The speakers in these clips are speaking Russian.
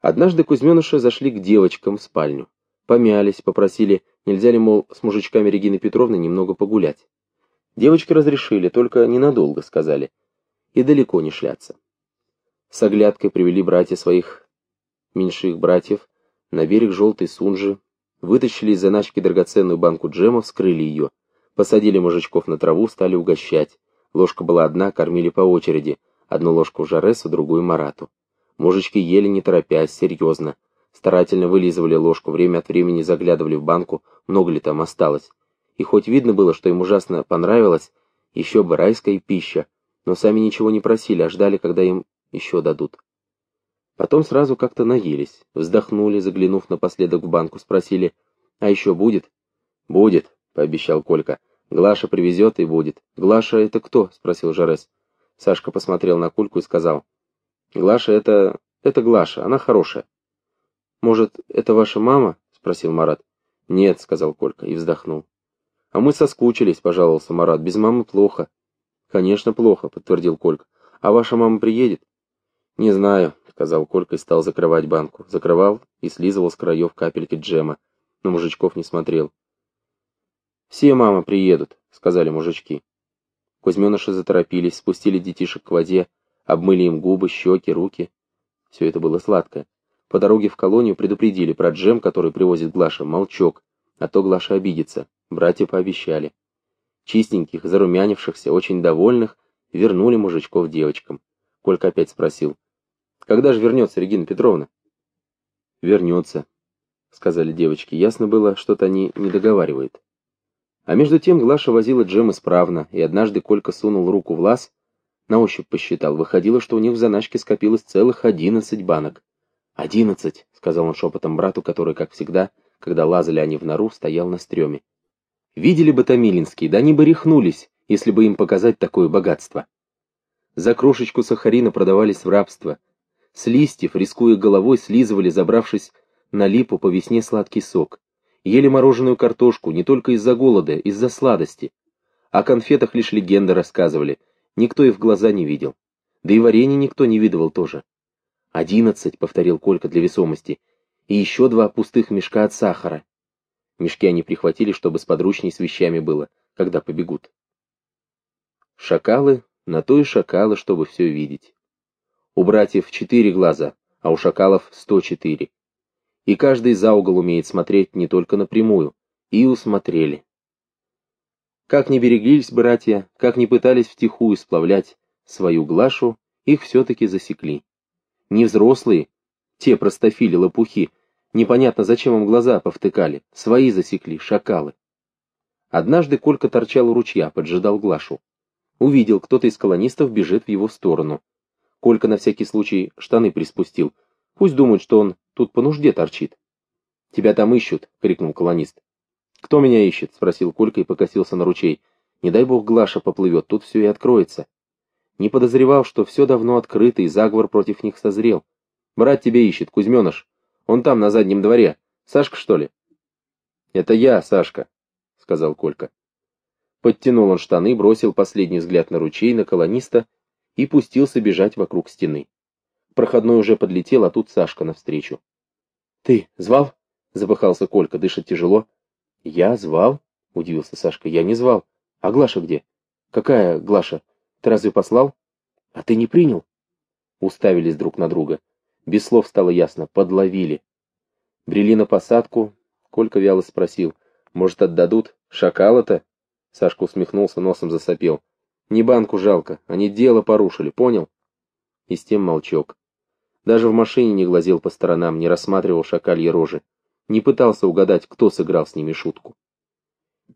Однажды Кузьменыши зашли к девочкам в спальню. Помялись, попросили, нельзя ли, мол, с мужичками Регины Петровны немного погулять. Девочки разрешили, только ненадолго, сказали, и далеко не шляться. С оглядкой привели братья своих меньших братьев на берег желтой сунжи, вытащили из заначки драгоценную банку джема, вскрыли ее, посадили мужичков на траву, стали угощать. Ложка была одна, кормили по очереди, одну ложку Жаресу, другую Марату. Мужички ели не торопясь, серьезно. Старательно вылизывали ложку, время от времени заглядывали в банку, много ли там осталось. И хоть видно было, что им ужасно понравилось, еще бы райская пища, но сами ничего не просили, а ждали, когда им еще дадут. Потом сразу как-то наелись, вздохнули, заглянув напоследок в банку, спросили, «А еще будет?» «Будет», — пообещал Колька. «Глаша привезет и будет». «Глаша это кто?» — спросил Жарес. Сашка посмотрел на Кольку и сказал, Глаша это... это Глаша, она хорошая. Может, это ваша мама? Спросил Марат. Нет, сказал Колька и вздохнул. А мы соскучились, пожаловался Марат. Без мамы плохо. Конечно, плохо, подтвердил Колька. А ваша мама приедет? Не знаю, сказал Колька и стал закрывать банку. Закрывал и слизывал с краев капельки джема, но мужичков не смотрел. «Все, мама, приедут», — сказали мужички. Кузьменыши заторопились, спустили детишек к воде, обмыли им губы, щеки, руки. Все это было сладкое. По дороге в колонию предупредили про джем, который привозит Глаша, молчок, а то Глаша обидится. Братья пообещали. Чистеньких, зарумянившихся, очень довольных, вернули мужичков девочкам. Колька опять спросил. «Когда же вернется Регина Петровна?» «Вернется», — сказали девочки. Ясно было, что-то они не договаривают. А между тем Глаша возила джем исправно, и однажды Колька сунул руку в лаз, на ощупь посчитал. Выходило, что у них в заначке скопилось целых одиннадцать банок. «Одиннадцать», — сказал он шепотом брату, который, как всегда, когда лазали они в нору, стоял на стреме. «Видели бы Томилинские, да они бы рехнулись, если бы им показать такое богатство». За крошечку сахарина продавались в рабство. С листьев, рискуя головой, слизывали, забравшись на липу по весне сладкий сок. Ели мороженую картошку не только из-за голода, из-за сладости. О конфетах лишь легенды рассказывали — никто и в глаза не видел. Да и варенье никто не видывал тоже. «Одиннадцать», — повторил Колька для весомости, — «и еще два пустых мешка от сахара». Мешки они прихватили, чтобы сподручней с вещами было, когда побегут. Шакалы, на то и шакалы, чтобы все видеть. У братьев четыре глаза, а у шакалов сто четыре. И каждый за угол умеет смотреть не только напрямую, и усмотрели. Как ни береглись братья, как ни пытались втихую сплавлять свою Глашу, их все-таки засекли. Не взрослые, те простофили лопухи, непонятно зачем им глаза повтыкали, свои засекли, шакалы. Однажды Колька торчал у ручья, поджидал Глашу. Увидел, кто-то из колонистов бежит в его сторону. Колька на всякий случай штаны приспустил. Пусть думают, что он тут по нужде торчит. «Тебя там ищут!» — крикнул колонист. «Кто меня ищет?» — спросил Колька и покосился на ручей. «Не дай бог Глаша поплывет, тут все и откроется». Не подозревал, что все давно открыто, и заговор против них созрел. «Брат тебя ищет, Кузьменыш. Он там, на заднем дворе. Сашка, что ли?» «Это я, Сашка», — сказал Колька. Подтянул он штаны, бросил последний взгляд на ручей, на колониста и пустился бежать вокруг стены. Проходной уже подлетел, а тут Сашка навстречу. «Ты звал?» — запыхался Колька, дышит тяжело, «Я звал?» — удивился Сашка. «Я не звал. А Глаша где?» «Какая Глаша? Ты разве послал?» «А ты не принял?» Уставились друг на друга. Без слов стало ясно. Подловили. Брели на посадку. Колька вяло спросил. «Может, отдадут? Шакала-то?» Сашка усмехнулся, носом засопел. «Не банку жалко. Они дело порушили, понял?» И с тем молчок. Даже в машине не глазел по сторонам, не рассматривал шакальи рожи не пытался угадать, кто сыграл с ними шутку.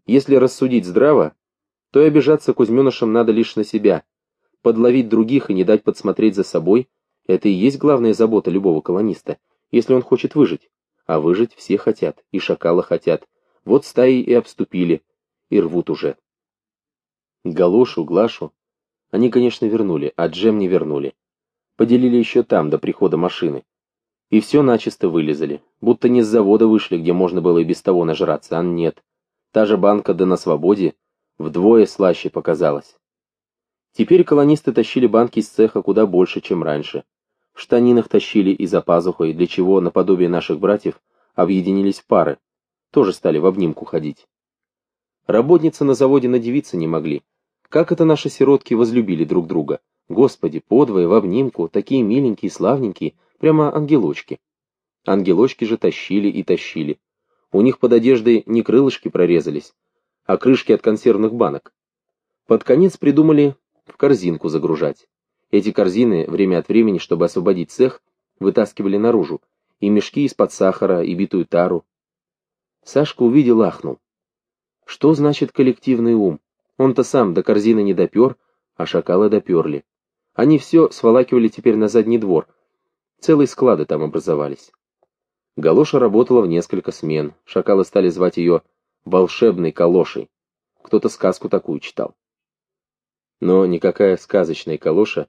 Если рассудить здраво, то и обижаться Кузьменышам надо лишь на себя. Подловить других и не дать подсмотреть за собой – это и есть главная забота любого колониста, если он хочет выжить. А выжить все хотят, и шакалы хотят. Вот стаи и обступили, и рвут уже. Галошу, Глашу они, конечно, вернули, а Джем не вернули. Поделили еще там, до прихода машины. И все начисто вылезали, будто не с завода вышли, где можно было и без того нажраться, а нет. Та же банка да на свободе вдвое слаще показалась. Теперь колонисты тащили банки из цеха куда больше, чем раньше. в штанинах тащили и за пазухой, для чего, наподобие наших братьев, объединились пары, тоже стали в обнимку ходить. Работницы на заводе надевиться не могли. Как это наши сиротки возлюбили друг друга. Господи, подвое, в обнимку, такие миленькие, славненькие, прямо ангелочки. Ангелочки же тащили и тащили. У них под одеждой не крылышки прорезались, а крышки от консервных банок. Под конец придумали в корзинку загружать. Эти корзины время от времени, чтобы освободить цех, вытаскивали наружу, и мешки из-под сахара, и битую тару. Сашка увидел, ахнул. Что значит коллективный ум? Он-то сам до корзины не допер, а шакалы доперли. Они все сволакивали теперь на задний двор. Целые склады там образовались. Галоша работала в несколько смен. Шакалы стали звать ее «волшебной калошей». Кто-то сказку такую читал. Но никакая сказочная калоша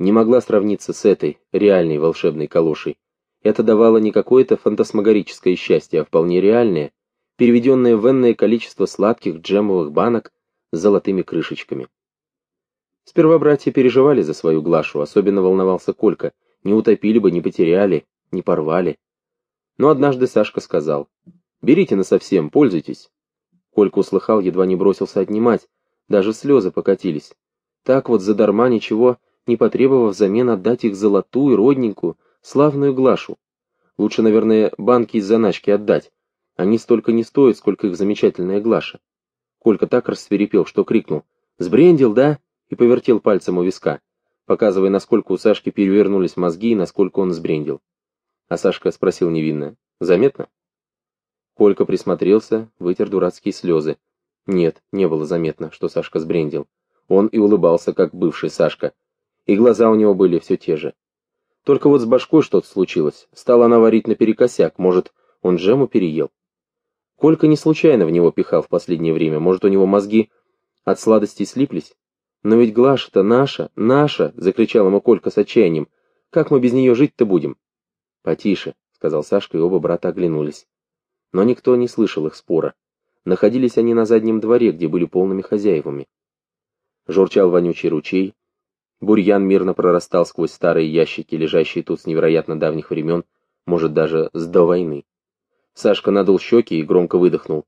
не могла сравниться с этой, реальной волшебной калошей. Это давало не какое-то фантасмагорическое счастье, а вполне реальное, переведенное в энное количество сладких джемовых банок с золотыми крышечками. Сперва братья переживали за свою Глашу, особенно волновался Колька. Не утопили бы, не потеряли, не порвали. Но однажды Сашка сказал, «Берите насовсем, пользуйтесь». Колька услыхал, едва не бросился отнимать, даже слезы покатились. Так вот задарма ничего, не потребовав взамен отдать их золотую, родненькую, славную Глашу. Лучше, наверное, банки из заначки отдать. Они столько не стоят, сколько их замечательная Глаша. Колька так рассверепел, что крикнул «Сбрендил, да?» и повертел пальцем у виска, показывая, насколько у Сашки перевернулись мозги и насколько он сбрендил. А Сашка спросил невинно «Заметно?» Колька присмотрелся, вытер дурацкие слезы. Нет, не было заметно, что Сашка сбрендил. Он и улыбался, как бывший Сашка. И глаза у него были все те же. Только вот с башкой что-то случилось. Стала она варить наперекосяк, может, он джему переел. Колька не случайно в него пихал в последнее время, может, у него мозги от сладостей слиплись? Но ведь Глаша-то наша, наша, закричал ему с отчаянием. Как мы без нее жить-то будем? Потише, сказал Сашка, и оба брата оглянулись. Но никто не слышал их спора. Находились они на заднем дворе, где были полными хозяевами. Журчал вонючий ручей, бурьян мирно прорастал сквозь старые ящики, лежащие тут с невероятно давних времен, может, даже с до войны. Сашка надул щеки и громко выдохнул.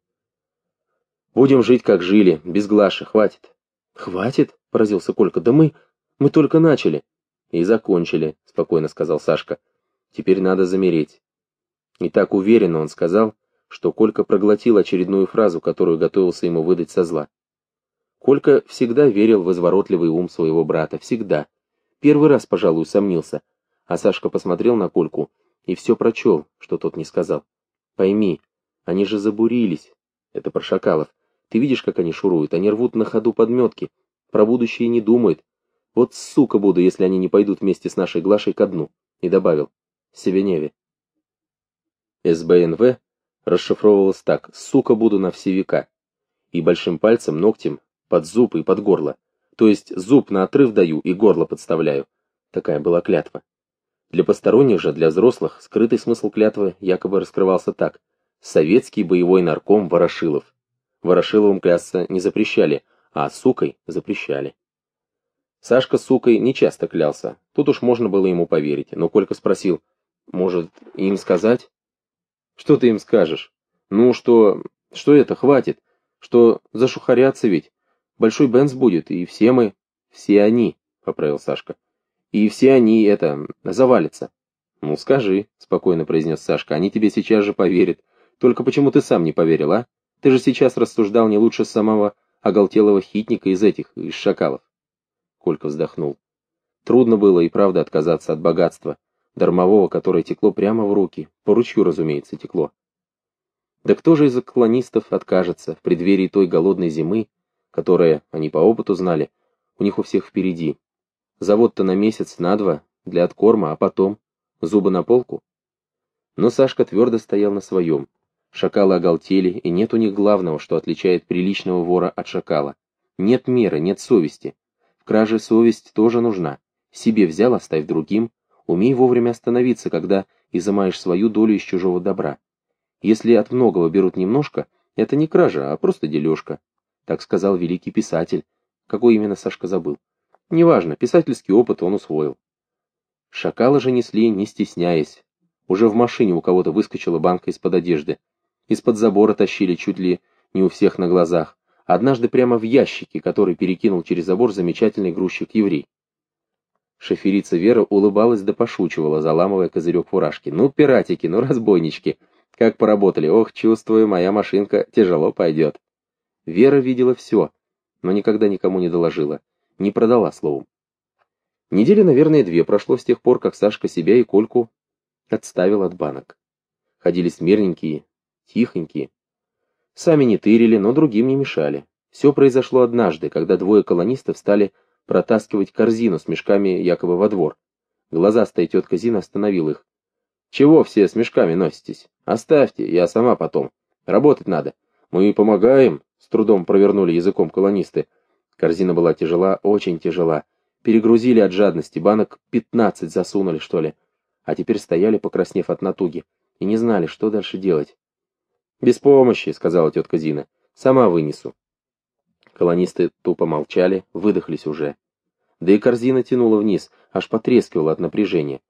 «Будем жить, как жили, без Глаши, хватит». «Хватит?» — поразился Колька. «Да мы... мы только начали». «И закончили», — спокойно сказал Сашка. «Теперь надо замереть». И так уверенно он сказал, что Колька проглотил очередную фразу, которую готовился ему выдать со зла. Колька всегда верил в изворотливый ум своего брата, всегда. Первый раз, пожалуй, сомнился, а Сашка посмотрел на Кольку и все прочел, что тот не сказал. Пойми, они же забурились. Это про шакалов. Ты видишь, как они шуруют? Они рвут на ходу подметки. Про будущее не думают. Вот сука буду, если они не пойдут вместе с нашей Глашей ко дну. И добавил. Севеневе. СБНВ расшифровывалось так. Сука буду на все века. И большим пальцем, ногтем, под зуб и под горло. То есть зуб на отрыв даю и горло подставляю. Такая была клятва. Для посторонних же, для взрослых, скрытый смысл клятвы якобы раскрывался так. Советский боевой нарком Ворошилов. Ворошиловым клясться не запрещали, а сукой запрещали. Сашка сукой не часто клялся, тут уж можно было ему поверить, но Колька спросил, может, им сказать? Что ты им скажешь? Ну, что... что это, хватит, что зашухарятся ведь. Большой Бенц будет, и все мы... все они, поправил Сашка. И все они, это, завалятся. Ну, скажи, спокойно произнес Сашка, они тебе сейчас же поверят. Только почему ты сам не поверил, а? Ты же сейчас рассуждал не лучше самого оголтелого хитника из этих, из шакалов. Колька вздохнул. Трудно было и правда отказаться от богатства, дармового, которое текло прямо в руки, по ручью, разумеется, текло. Да кто же из колонистов откажется в преддверии той голодной зимы, которая, они по опыту знали, у них у всех впереди, Завод-то на месяц, на два, для откорма, а потом? Зубы на полку? Но Сашка твердо стоял на своем. Шакалы оголтели, и нет у них главного, что отличает приличного вора от шакала. Нет меры, нет совести. В краже совесть тоже нужна. Себе взял, оставь другим. Умей вовремя остановиться, когда изымаешь свою долю из чужого добра. Если от многого берут немножко, это не кража, а просто дележка. Так сказал великий писатель. Какой именно Сашка забыл. Неважно, писательский опыт он усвоил. Шакала же несли, не стесняясь. Уже в машине у кого-то выскочила банка из-под одежды. Из-под забора тащили чуть ли не у всех на глазах. Однажды прямо в ящике, который перекинул через забор замечательный грузчик-еврей. Шоферица Вера улыбалась да пошучивала, заламывая козырек фуражки. «Ну, пиратики, ну, разбойнички! Как поработали! Ох, чувствую, моя машинка тяжело пойдет!» Вера видела все, но никогда никому не доложила, не продала словом. Недели, наверное, две прошло с тех пор, как Сашка себя и Кольку отставил от банок. Ходили смирненькие, тихонькие. Сами не тырили, но другим не мешали. Все произошло однажды, когда двое колонистов стали протаскивать корзину с мешками якобы во двор. Глазастая тетка Зина остановила их. «Чего все с мешками носитесь? Оставьте, я сама потом. Работать надо. Мы помогаем», — с трудом провернули языком колонисты. Корзина была тяжела, очень тяжела. Перегрузили от жадности, банок пятнадцать засунули, что ли. А теперь стояли, покраснев от натуги, и не знали, что дальше делать. «Без помощи», — сказала тетка Зина. «Сама вынесу». Колонисты тупо молчали, выдохлись уже. Да и корзина тянула вниз, аж потрескивала от напряжения.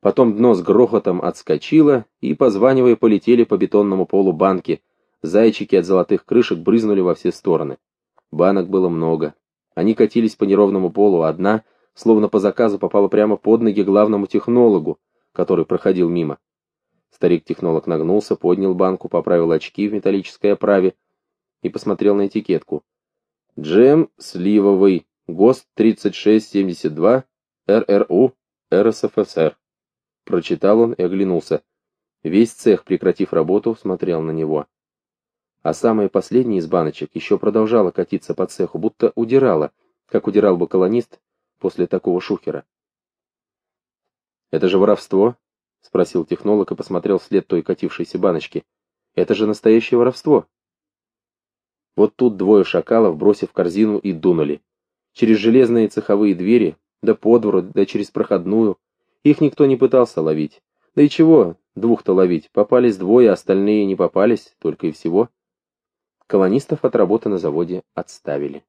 Потом дно с грохотом отскочило, и, позванивая, полетели по бетонному полу банки. Зайчики от золотых крышек брызнули во все стороны. Банок было много, они катились по неровному полу, одна, словно по заказу, попала прямо под ноги главному технологу, который проходил мимо. Старик-технолог нагнулся, поднял банку, поправил очки в металлической оправе и посмотрел на этикетку. «Джем сливовый, ГОСТ 3672, РРУ, РСФСР». Прочитал он и оглянулся. Весь цех, прекратив работу, смотрел на него а самая последняя из баночек еще продолжала катиться по цеху, будто удирала, как удирал бы колонист после такого шухера. «Это же воровство?» — спросил технолог и посмотрел вслед той катившейся баночки. «Это же настоящее воровство!» Вот тут двое шакалов, бросив корзину, и дунули. Через железные цеховые двери, да по двору, да через проходную. Их никто не пытался ловить. Да и чего двух-то ловить? Попались двое, остальные не попались, только и всего. Колонистов от работы на заводе отставили.